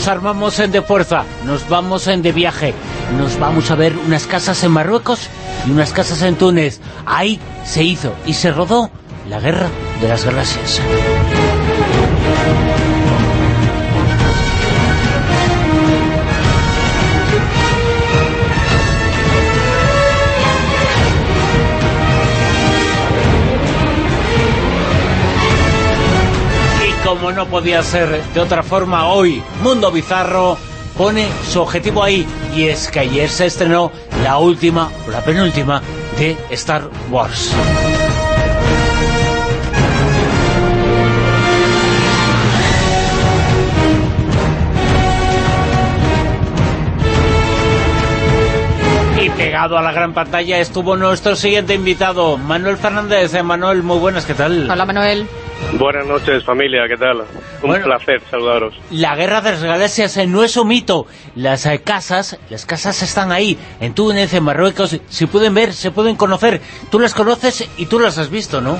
nos armamos en de fuerza, nos vamos en de viaje, nos vamos a ver unas casas en Marruecos y unas casas en Túnez. Ahí se hizo y se rodó la Guerra de las Galaxias. Como no podía ser de otra forma hoy, Mundo Bizarro pone su objetivo ahí y es que ayer se estrenó la última, o la penúltima, de Star Wars. Y pegado a la gran pantalla estuvo nuestro siguiente invitado, Manuel Fernández. Eh, Manuel, muy buenas, ¿qué tal? Hola Manuel. Buenas noches familia, ¿qué tal? Un Bueno. placer saludaros. La guerra de las galaxias eh, no es un mito. Las eh, casas, las casas están ahí, en Túnez, en Marruecos. Se pueden ver, se pueden conocer. Tú las conoces y tú las has visto, ¿no?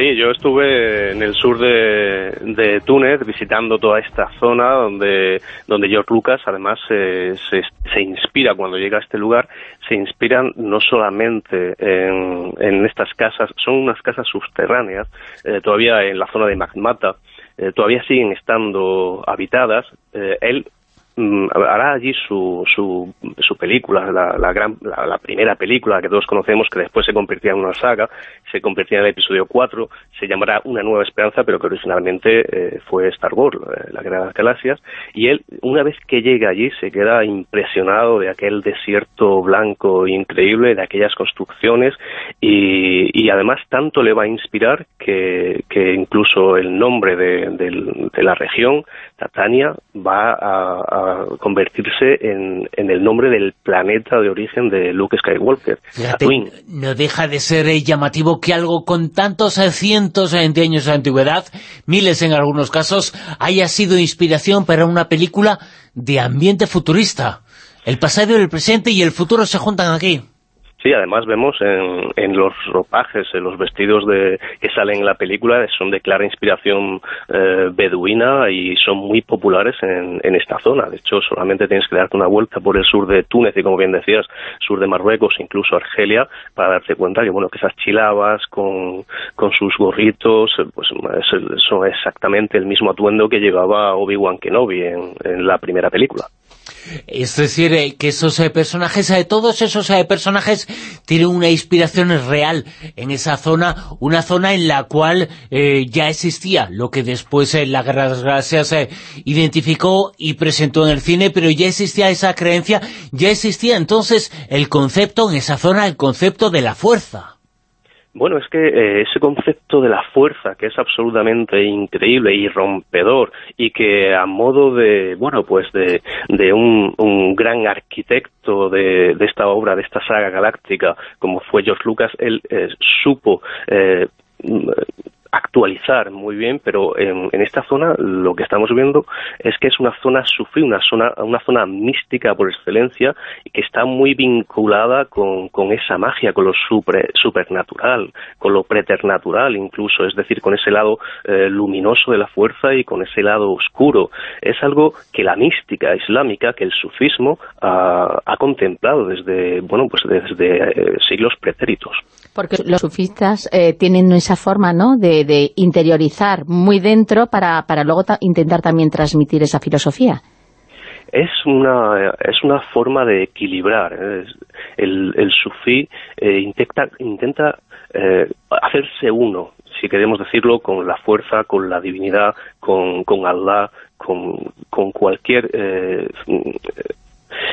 Sí, yo estuve en el sur de, de Túnez visitando toda esta zona donde, donde George Lucas además eh, se, se inspira cuando llega a este lugar, se inspiran no solamente en, en estas casas, son unas casas subterráneas, eh, todavía en la zona de Magmata, eh, todavía siguen estando habitadas. Él hará allí su, su, película, la, gran, la, primera película que todos conocemos, que después se convertirá en una saga, se convertirá en el episodio 4, se llamará Una Nueva Esperanza, pero que originalmente eh, fue Star Wars, eh, la Guerra de las Galaxias, y él, una vez que llega allí, se queda impresionado de aquel desierto blanco increíble, de aquellas construcciones, y, además tanto le va a inspirar que, que incluso el nombre de, del- de la región, Tatania, va a convertirse en, en el nombre del planeta de origen de Luke Skywalker, Fíjate, no deja de ser eh, llamativo que algo con tantos eh, cientos eh, de años de antigüedad, miles en algunos casos, haya sido inspiración para una película de ambiente futurista. El pasado, el presente y el futuro se juntan aquí. Sí, además vemos en, en los ropajes, en los vestidos de, que salen en la película, son de clara inspiración eh, beduina y son muy populares en, en esta zona. De hecho, solamente tienes que darte una vuelta por el sur de Túnez y, como bien decías, sur de Marruecos, incluso Argelia, para darte cuenta que, bueno, que esas chilabas con, sus gorritos, eh, pues es- son exactamente el mismo atuendo que llevaba Obi-Wan Kenobi en, en la primera película. Es decir, eh, que esos eh, personajes, eh, todos esos eh, personajes tienen una inspiración real en esa zona, una zona en la cual ya existía lo que después eh, la Guerra de las Galaxias eh, identificó y presentó en el cine, pero ya existía esa creencia, ya existía entonces el concepto en esa zona, el concepto de la fuerza. Bueno, es que eh, ese concepto de la fuerza, que es absolutamente increíble y rompedor, y que a modo de, bueno, pues de, un, un gran arquitecto de, de esta obra, de esta saga galáctica, como fue George Lucas, él eh, supo eh, actualizar muy bien, pero en, en esta zona lo que estamos viendo es que es una zona sufí, una zona, una zona mística por excelencia y que está muy vinculada con, esa magia, con lo super, supernatural, con lo preternatural incluso, es decir, con ese lado eh, luminoso de la fuerza y con ese lado oscuro. Es algo que la mística islámica, que el sufismo ha, ha contemplado desde, bueno, pues desde eh, siglos pretéritos. Porque los sufistas eh, tienen esa forma, ¿no?, de, de interiorizar muy dentro para, para luego ta- intentar también transmitir esa filosofía. es una es una forma de equilibrar ¿eh? El, el sufí eh, intenta intenta eh, hacerse uno si queremos decirlo con la fuerza con la divinidad con con Allah con, con cualquier eh,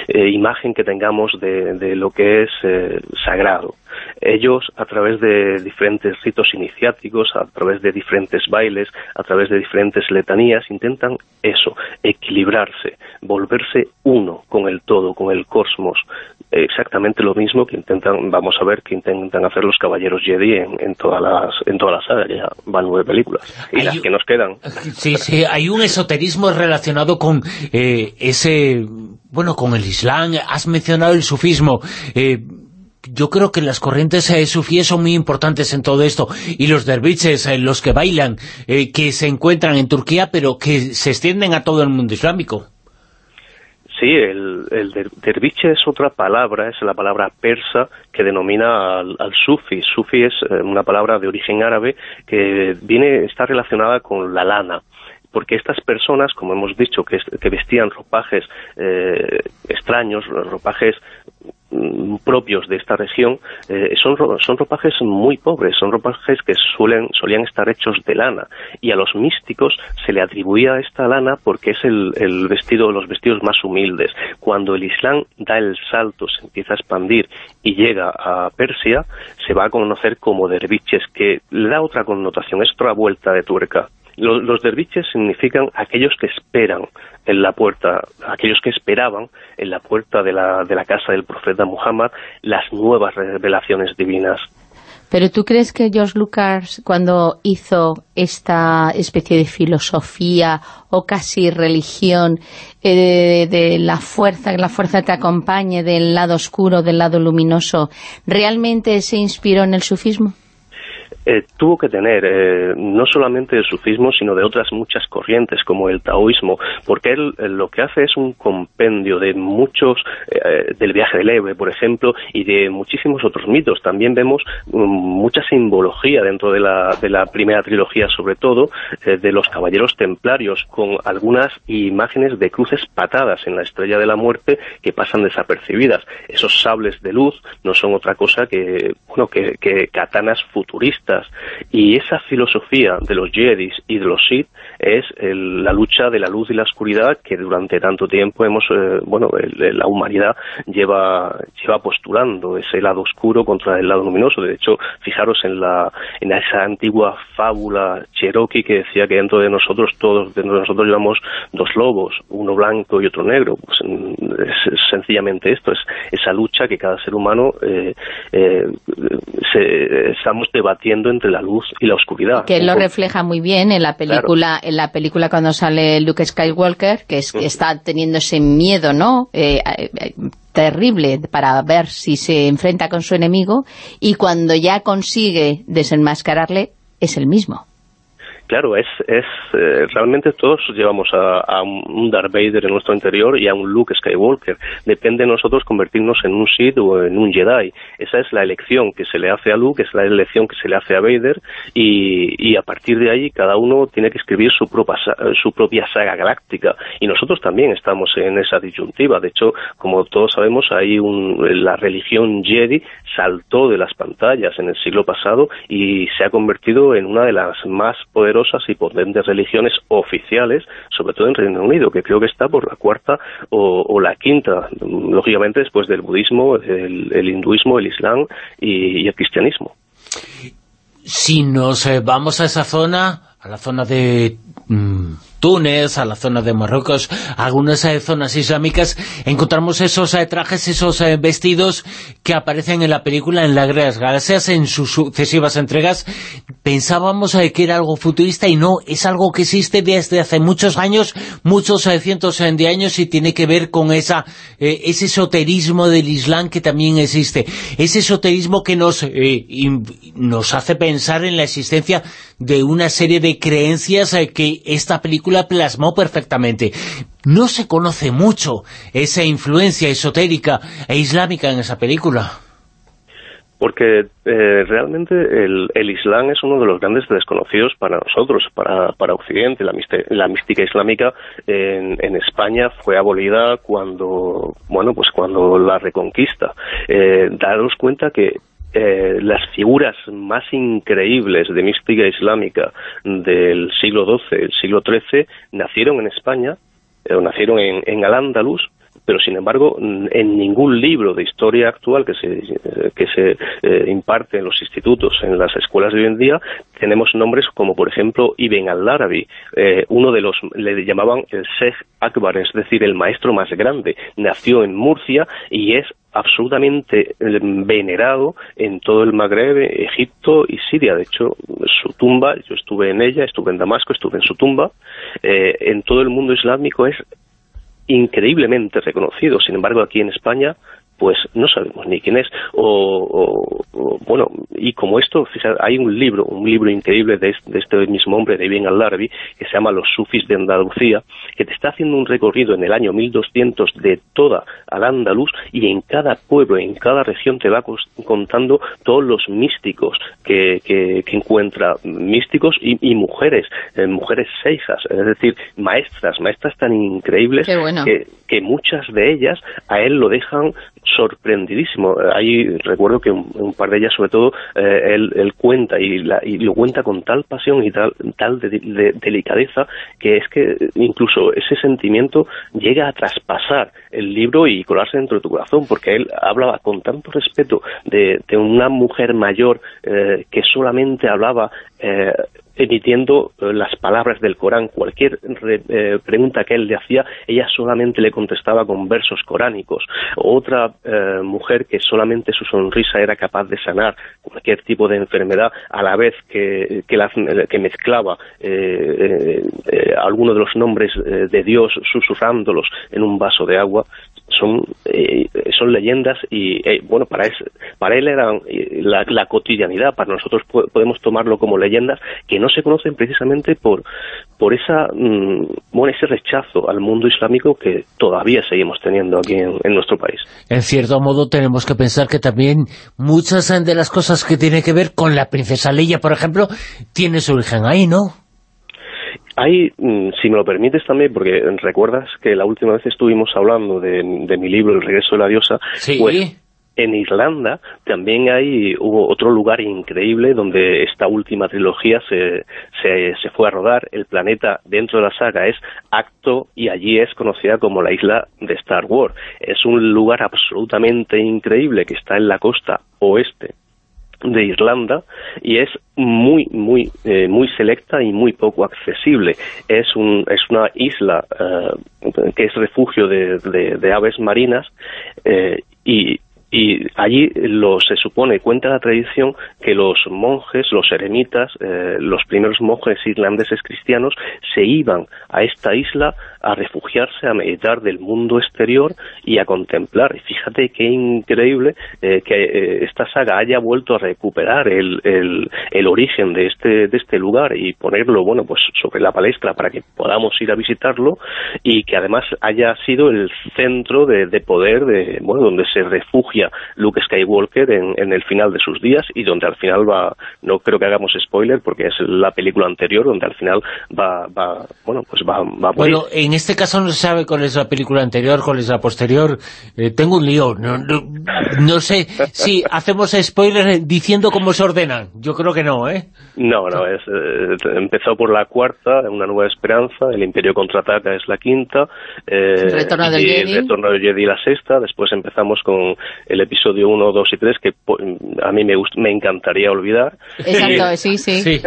eh, imagen que tengamos de, de lo que es eh, sagrado. Ellos, a través de diferentes ritos iniciáticos, a través de diferentes bailes, a través de diferentes letanías, intentan eso, equilibrarse, volverse uno con el todo, con el cosmos. Exactamente lo mismo que intentan, vamos a ver, que intentan hacer los caballeros Jedi en, en todas las en todas las sagas, ya van nueve películas. Y Hay las un- que nos quedan. Sí, sí, hay un esoterismo relacionado con eh, ese, bueno, con el Islam, has mencionado el sufismo, eh, yo creo que las corrientes eh, sufíes son muy importantes en todo esto, y los derviches, eh, los que bailan, que se encuentran en Turquía, pero que se extienden a todo el mundo islámico. Sí, el, el derviche es otra palabra, es la palabra persa que denomina al, al sufi. Sufi es una palabra de origen árabe que viene está relacionada con la lana porque estas personas, como hemos dicho, que, vestían ropajes eh, extraños, ropajes mm, propios de esta región, eh, son, son ropajes muy pobres, son ropajes que suelen, solían estar hechos de lana, y a los místicos se le atribuía esta lana porque es el, el vestido, los vestidos más humildes. Cuando el Islam da el salto, se empieza a expandir y llega a Persia, se va a conocer como derviches, que le da otra connotación, es otra vuelta de tuerca. Los, derviches significan aquellos que esperan en la puerta, aquellos que esperaban en la puerta de la, de la casa del profeta Muhammad las nuevas revelaciones divinas. Pero ¿tú crees que George Lucas, cuando hizo esta especie de filosofía o casi religión eh, de, de, la fuerza, que la fuerza te acompañe del lado oscuro, del lado luminoso, ¿realmente se inspiró en el sufismo? Eh, tuvo que tener eh, no solamente el sufismo, sino de otras muchas corrientes, como el taoísmo, porque él, él lo que hace es un compendio de muchos, eh, del viaje del héroe, por ejemplo, y de muchísimos otros mitos. También vemos um, mucha simbología dentro de la, de la primera trilogía, sobre todo, eh, de los caballeros templarios, con algunas imágenes de cruces patadas en la estrella de la muerte que pasan desapercibidas. Esos sables de luz no son otra cosa que, bueno, que, que katanas futuristas y esa filosofía de los Jedis y de los Sith es el, la lucha de la luz y la oscuridad que durante tanto tiempo hemos, eh, bueno, el, la humanidad lleva, lleva postulando ese lado oscuro contra el lado luminoso. De hecho, fijaros en la en esa antigua fábula cherokee que decía que dentro de nosotros todos dentro de nosotros llevamos dos lobos, uno blanco y otro negro. Pues es, sencillamente esto, es esa lucha que cada ser humano eh, eh, se, estamos debatiendo entre la luz y la oscuridad. Que lo refleja muy bien en la película, claro. En la película cuando sale Luke Skywalker, que, es, que está teniendo ese miedo, ¿no? Eh, eh, terrible para ver si se enfrenta con su enemigo y cuando ya consigue desenmascararle es el mismo. Claro, es, es eh, realmente todos llevamos a, un Darth Vader en nuestro interior y a un Luke Skywalker. Depende de nosotros convertirnos en un Sith o en un Jedi. Esa es la elección que se le hace a Luke, es la elección que se le hace a Vader y, y a partir de ahí cada uno tiene que escribir su propia, su propia saga galáctica y nosotros también estamos en esa disyuntiva. De hecho, como todos sabemos, hay un, la religión Jedi saltó de las pantallas en el siglo pasado y se ha convertido en una de las más poderosas y potentes religiones oficiales, sobre todo en Reino Unido, que creo que está por la cuarta o, o la quinta, lógicamente después del budismo, el, el hinduismo, el islam y, el cristianismo. Si nos eh, vamos a esa zona, a la zona de... Mmm Túnez, a la zona de Marruecos, algunas eh, zonas islámicas, encontramos esos eh, trajes, esos eh, vestidos que aparecen en la película en las Guerras Galaxias, en sus sucesivas entregas. Pensábamos eh, que era algo futurista y no, es algo que existe desde hace muchos años, muchos cientos de años y tiene que ver con ese esoterismo del Islam que también existe. Ese esoterismo que nos hace pensar en la existencia de una serie de creencias que esta película plasmó perfectamente. No se conoce mucho esa influencia esotérica e islámica en esa película. Porque eh, realmente el, Islam es uno de los grandes desconocidos para nosotros, para, para Occidente. La, mística islámica en, en, España fue abolida cuando, bueno, pues cuando la reconquista. Eh, daros cuenta que eh, las figuras más increíbles de mística islámica del siglo XII, el siglo XIII, nacieron en España, eh, nacieron en, en Al-Ándalus, pero sin embargo en ningún libro de historia actual que se, que se eh, imparte en los institutos, en las escuelas de hoy en día, tenemos nombres como por ejemplo Ibn al-Arabi, eh, uno de los, le llamaban el Sheikh Akbar, es decir, el maestro más grande, nació en Murcia y es absolutamente venerado en todo el Magreb, Egipto y Siria. De hecho, su tumba, yo estuve en ella, estuve en Damasco, estuve en su tumba, eh, en todo el mundo islámico es increíblemente reconocido. Sin embargo, aquí en España pues no sabemos ni quién es. O, bueno, y como esto, hay un libro, un libro increíble de, este mismo hombre, de Ibn al-Larbi, que se llama Los Sufis de Andalucía, que te está haciendo un recorrido en el año 1200 de toda Al-Ándalus y en cada pueblo, en cada región te va contando todos los místicos que, que, encuentra, místicos y, mujeres, eh, mujeres seijas, es decir, maestras, maestras tan increíbles que, que muchas de ellas a él lo dejan sorprendidísimo. Ahí recuerdo que un, par de ellas, sobre todo, eh, él, cuenta y, lo cuenta con tal pasión y tal, tal de, delicadeza que es que incluso ese sentimiento llega a traspasar el libro y colarse dentro de tu corazón, porque él hablaba con tanto respeto de, una mujer mayor eh, que solamente hablaba eh, emitiendo eh, las palabras del Corán. Cualquier eh, pregunta que él le hacía, ella solamente le contestaba con versos coránicos. Otra mujer que solamente su sonrisa era capaz de sanar cualquier tipo de enfermedad, a la vez que, que, mezclaba algunos de los nombres de Dios susurrándolos en un vaso de agua son son leyendas y bueno para para él era la, la, cotidianidad para nosotros podemos tomarlo como leyendas que no no se conocen precisamente por, por esa, mm, bueno, ese rechazo al mundo islámico que todavía seguimos teniendo aquí en, nuestro país. En cierto modo tenemos que pensar que también muchas de las cosas que tienen que ver con la princesa Leia, por ejemplo, tiene su origen ahí, ¿no? Hay, mm, si me lo permites también, porque recuerdas que la última vez estuvimos hablando de, mi libro El regreso de la diosa, sí. Pues en Irlanda también hay hubo otro lugar increíble donde esta última trilogía se, se, fue a rodar. El planeta dentro de la saga es Acto y allí es conocida como la isla de Star Wars. Es un lugar absolutamente increíble que está en la costa oeste de Irlanda y es muy muy eh, muy selecta y muy poco accesible. Es un es una isla eh, que es refugio de, de, aves marinas eh, y y allí lo, se supone, cuenta la tradición, que los monjes, los eremitas, eh, los primeros monjes irlandeses cristianos, se iban a esta isla a refugiarse, a meditar del mundo exterior y a contemplar. Y fíjate qué increíble eh, que eh, esta saga haya vuelto a recuperar el, el, origen de este, de este lugar y ponerlo, bueno, pues sobre la palestra para que podamos ir a visitarlo y que además haya sido el centro de, de poder, de, bueno, donde se refugia Luke Skywalker en, el final de sus días y donde al final va, no creo que hagamos spoiler porque es la película anterior donde al final va, bueno, pues va, a en este caso no se sabe cuál es la película anterior, cuál es la posterior. Eh, tengo un lío, no, no, sé si hacemos spoiler diciendo cómo se ordenan. Yo creo que no, ¿eh? No, no, es, eh, empezó por la cuarta, Una Nueva Esperanza, El Imperio Contraataca es la quinta, eh, el Retorno del Jedi. El Retorno del Jedi la sexta, después empezamos con el episodio 1, 2 y 3, que a mí me, me encantaría olvidar. Exacto, sí, sí.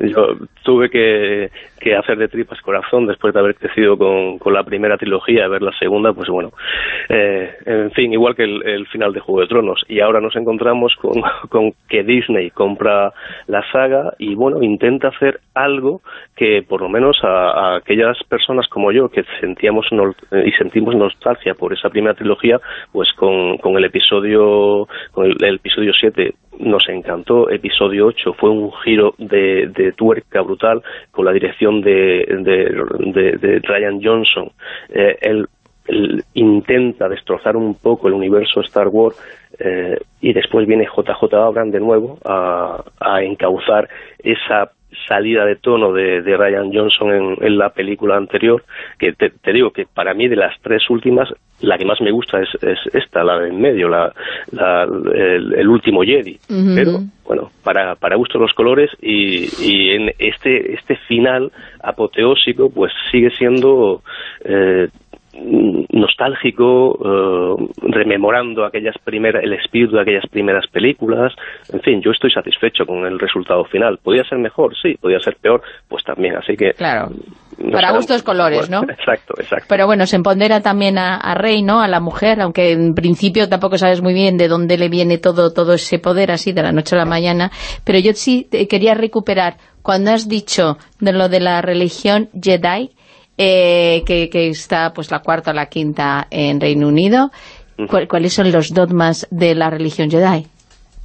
Yo tuve que, que, hacer de tripas corazón después de haber crecido con, con la primera trilogía, ver la segunda, pues bueno, eh, en fin, igual que el, final de Juego de Tronos. Y ahora nos encontramos con, con que Disney compra la saga y bueno, intenta hacer algo que por lo menos a, aquellas personas como yo que sentíamos y sentimos nostalgia por esa primera trilogía, pues con, con el episodio con el, episodio 7 nos encantó, episodio 8 fue un giro de, de tuerca brutal con la dirección de, de, Ryan Johnson. Eh, él, intenta destrozar un poco el universo Star Wars eh, y después viene JJ Abrams de nuevo a, a encauzar esa salida de tono de, Ryan Johnson en, la película anterior, que te, digo que para mí de las tres últimas, la que más me gusta es, esta, la de en medio, la, el, último Jedi. Pero, bueno, para, para gusto los colores y, y en este, este final apoteósico, pues sigue siendo... Eh, nostálgico, eh, rememorando aquellas primeras, el espíritu de aquellas primeras películas. En fin, yo estoy satisfecho con el resultado final. ¿Podía ser mejor? Sí. ¿Podía ser peor? Pues también. Así que... Claro. Para gustos colores, ¿no? Exacto, exacto. Pero bueno, se empodera también a, Rey, ¿no? A la mujer, aunque en principio tampoco sabes muy bien de dónde le viene todo, todo ese poder así de la noche a la mañana. Pero yo sí quería recuperar, cuando has dicho de lo de la religión Jedi, eh, que, está pues la cuarta o la quinta en Reino Unido, ¿Cuáles son los dogmas de la religión Jedi?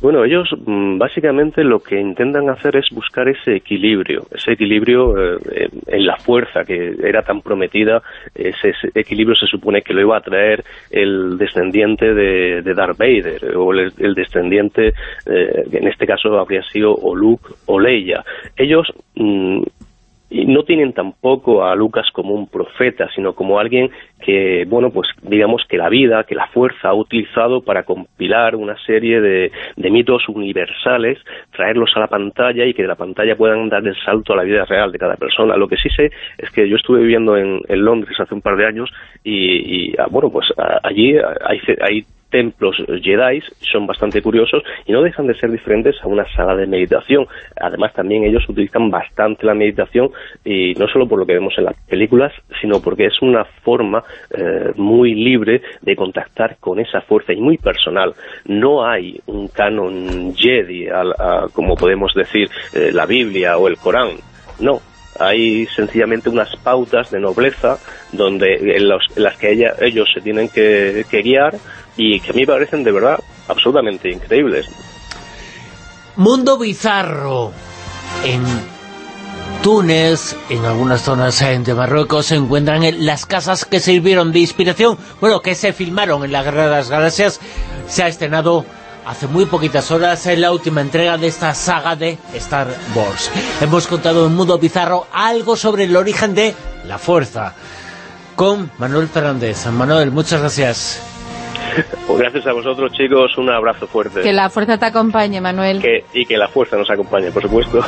Bueno, ellos mm, básicamente lo que intentan hacer es buscar ese equilibrio, ese equilibrio eh, en la fuerza que era tan prometida, ese, equilibrio se supone que lo iba a traer el descendiente de, Darth Vader, o el, descendiente, eh, en este caso habría sido o Luke o Leia. Ellos mm, no tienen tampoco a Lucas como un profeta, sino como alguien que, bueno, pues digamos que la vida, que la fuerza ha utilizado para compilar una serie de, mitos universales, traerlos a la pantalla y que de la pantalla puedan dar el salto a la vida real de cada persona. Lo que sí sé es que yo estuve viviendo en, Londres hace un par de años y, ah, bueno, pues allí hay, hay templos Jedi son bastante curiosos y no dejan de ser diferentes a una sala de meditación. Además, también ellos utilizan bastante la meditación y no solo por lo que vemos en las películas, sino porque es una forma eh, muy libre de contactar con esa fuerza y muy personal. No hay un canon Jedi, como podemos decir eh, la Biblia o el Corán. No, hay sencillamente unas pautas de nobleza donde en, las que ellos se tienen que, guiar y que a mí parecen de verdad absolutamente increíbles. Mundo bizarro. En Túnez, en algunas zonas de Marruecos, se encuentran las casas que sirvieron de inspiración, bueno, que se filmaron en la Guerra de las Galaxias. Se ha estrenado hace muy poquitas horas en la última entrega de esta saga de Star Wars. Hemos contado en Mundo Bizarro algo sobre el origen de la fuerza con Manuel Fernández. Manuel, muchas gracias. Pues gracias a vosotros, chicos. Un abrazo fuerte. Que la fuerza te acompañe, Manuel. y que la fuerza nos acompañe, por supuesto.